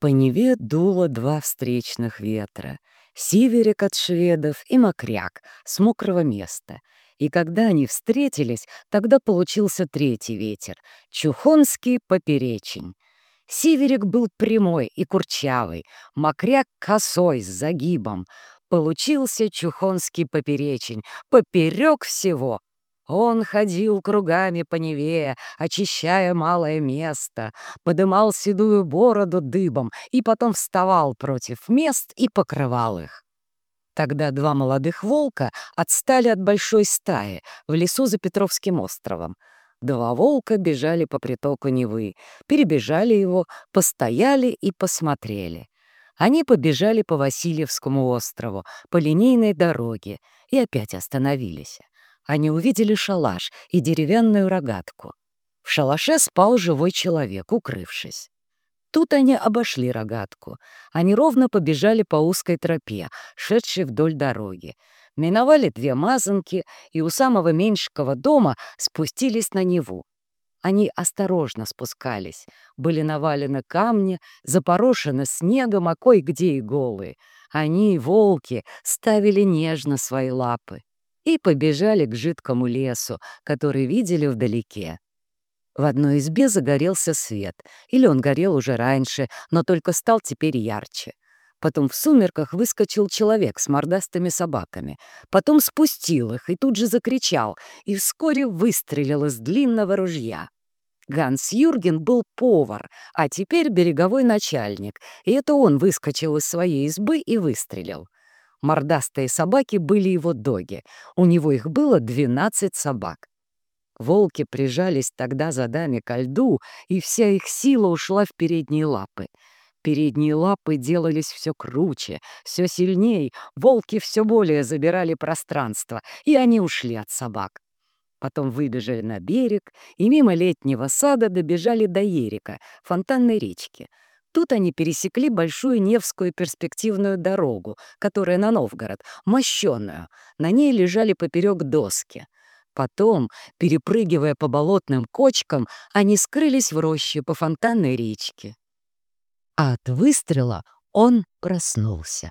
По Неве дуло два встречных ветра — сиверик от шведов и мокряк с мокрого места. И когда они встретились, тогда получился третий ветер — чухонский поперечень. Сиверик был прямой и курчавый, мокряк косой с загибом. Получился чухонский поперечень, поперек всего, он ходил кругами по Неве, очищая малое место, подымал седую бороду дыбом и потом вставал против мест и покрывал их. Тогда два молодых волка отстали от большой стаи в лесу за Петровским островом. Два волка бежали по притоку Невы, перебежали его, постояли и посмотрели. Они побежали по Васильевскому острову, по линейной дороге и опять остановились они увидели шалаш и деревянную рогатку. В шалаше спал живой человек, укрывшись. Тут они обошли рогатку. Они ровно побежали по узкой тропе, шедшей вдоль дороги. Миновали две мазанки и у самого меньшего дома спустились на Неву. Они осторожно спускались. Были навалены камни, запорошены снегом, а кое-где и голые. Они, волки, ставили нежно свои лапы и побежали к жидкому лесу, который видели вдалеке. В одной избе загорелся свет, или он горел уже раньше, но только стал теперь ярче. Потом в сумерках выскочил человек с мордастыми собаками, потом спустил их и тут же закричал, и вскоре выстрелил из длинного ружья. Ганс Юрген был повар, а теперь береговой начальник, и это он выскочил из своей избы и выстрелил. Мордастые собаки были его доги. У него их было 12 собак. Волки прижались тогда за дами ко льду, и вся их сила ушла в передние лапы. Передние лапы делались все круче, все сильней, волки все более забирали пространство, и они ушли от собак. Потом выбежали на берег и мимо летнего сада добежали до Ерика, фонтанной речки — Тут они пересекли большую Невскую перспективную дорогу, которая на Новгород, мощенную. На ней лежали поперек доски. Потом, перепрыгивая по болотным кочкам, они скрылись в роще по фонтанной речке. А от выстрела он проснулся.